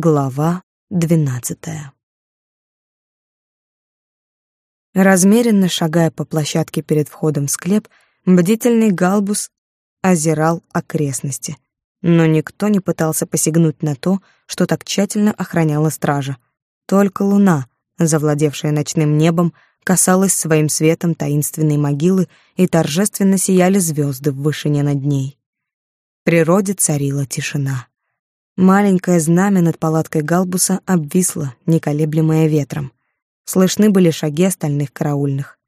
Глава двенадцатая Размеренно шагая по площадке перед входом в склеп, бдительный Галбус озирал окрестности. Но никто не пытался посягнуть на то, что так тщательно охраняла стража. Только луна, завладевшая ночным небом, касалась своим светом таинственной могилы, и торжественно сияли звезды в вышине над ней. В природе царила тишина. Маленькое знамя над палаткой Галбуса обвисло, неколеблемое ветром. Слышны были шаги остальных караульных.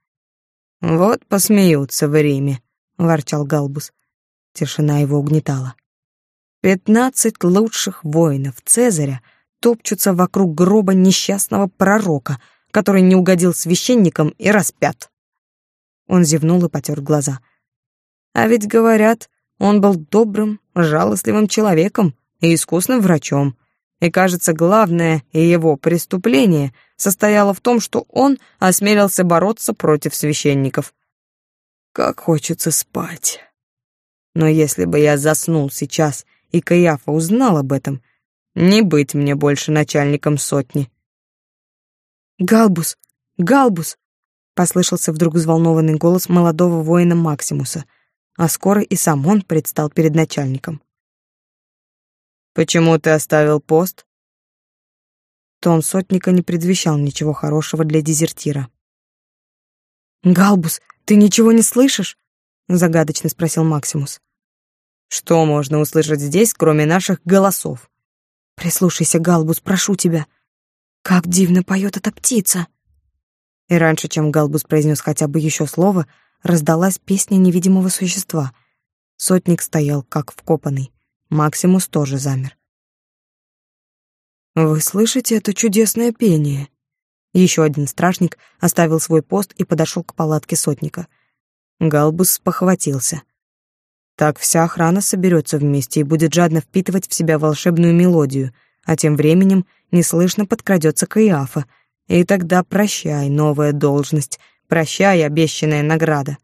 «Вот посмеются в Риме», — ворчал Галбус. Тишина его угнетала. «Пятнадцать лучших воинов Цезаря топчутся вокруг гроба несчастного пророка, который не угодил священникам и распят». Он зевнул и потер глаза. «А ведь, говорят, он был добрым, жалостливым человеком и искусным врачом. И, кажется, главное его преступление состояло в том, что он осмелился бороться против священников. Как хочется спать. Но если бы я заснул сейчас, и Каяфа узнал об этом, не быть мне больше начальником сотни. «Галбус! Галбус!» — послышался вдруг взволнованный голос молодого воина Максимуса, а скоро и сам он предстал перед начальником. Почему ты оставил пост? Тон сотника не предвещал ничего хорошего для дезертира. Галбус, ты ничего не слышишь? загадочно спросил Максимус. Что можно услышать здесь, кроме наших голосов? Прислушайся, Галбус, прошу тебя. Как дивно поет эта птица. И раньше, чем Галбус произнес хотя бы еще слово, раздалась песня невидимого существа. Сотник стоял как вкопанный. Максимус тоже замер. «Вы слышите это чудесное пение?» Еще один стражник оставил свой пост и подошел к палатке сотника. Галбус похватился. Так вся охрана соберется вместе и будет жадно впитывать в себя волшебную мелодию, а тем временем неслышно подкрадется Каиафа, и тогда прощай новая должность, прощай обещанная награда.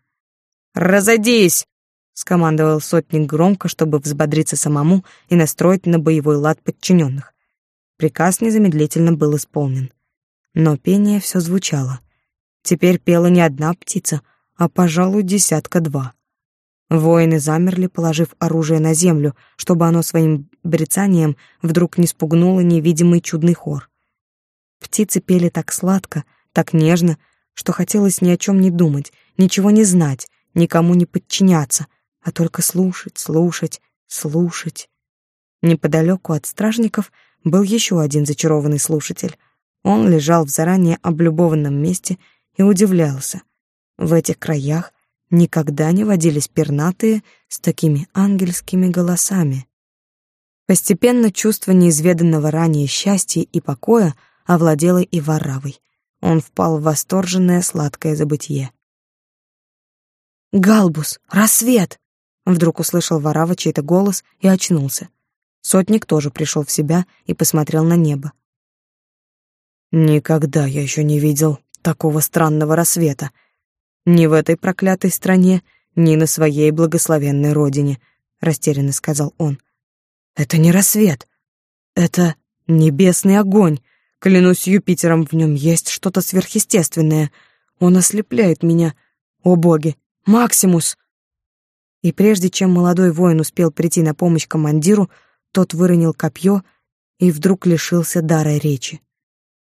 «Разойдись!» Скомандовал сотник громко, чтобы взбодриться самому и настроить на боевой лад подчиненных. Приказ незамедлительно был исполнен. Но пение все звучало. Теперь пела не одна птица, а, пожалуй, десятка-два. Воины замерли, положив оружие на землю, чтобы оно своим брецанием вдруг не спугнуло невидимый чудный хор. Птицы пели так сладко, так нежно, что хотелось ни о чем не думать, ничего не знать, никому не подчиняться, а только слушать, слушать, слушать. Неподалеку от стражников был еще один зачарованный слушатель. Он лежал в заранее облюбованном месте и удивлялся. В этих краях никогда не водились пернатые с такими ангельскими голосами. Постепенно чувство неизведанного ранее счастья и покоя овладело и Варавой. Он впал в восторженное сладкое забытье. «Галбус! Рассвет!» Вдруг услышал Варава чей-то голос и очнулся. Сотник тоже пришел в себя и посмотрел на небо. Никогда я еще не видел такого странного рассвета. Ни в этой проклятой стране, ни на своей благословенной родине, растерянно сказал он. Это не рассвет. Это небесный огонь. Клянусь Юпитером, в нем есть что-то сверхъестественное. Он ослепляет меня. О боги, Максимус! И прежде чем молодой воин успел прийти на помощь командиру, тот выронил копье и вдруг лишился дара речи.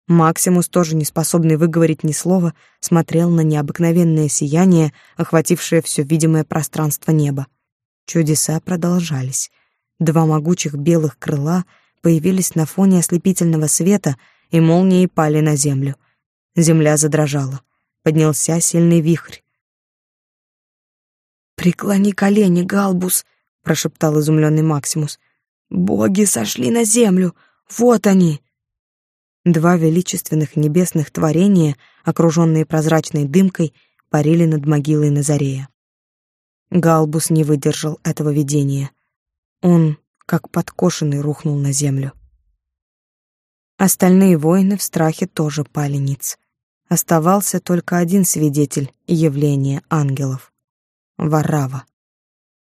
Максимус, тоже не способный выговорить ни слова, смотрел на необыкновенное сияние, охватившее все видимое пространство неба. Чудеса продолжались. Два могучих белых крыла появились на фоне ослепительного света, и молнии пали на землю. Земля задрожала. Поднялся сильный вихрь. «Преклони колени, Галбус», — прошептал изумленный Максимус. «Боги сошли на землю! Вот они!» Два величественных небесных творения, окруженные прозрачной дымкой, парили над могилой Назарея. Галбус не выдержал этого видения. Он, как подкошенный, рухнул на землю. Остальные воины в страхе тоже пали ниц. Оставался только один свидетель явления ангелов. Варава.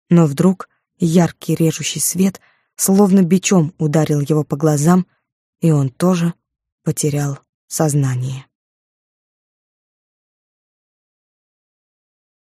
Но вдруг яркий режущий свет словно бичом ударил его по глазам, и он тоже потерял сознание.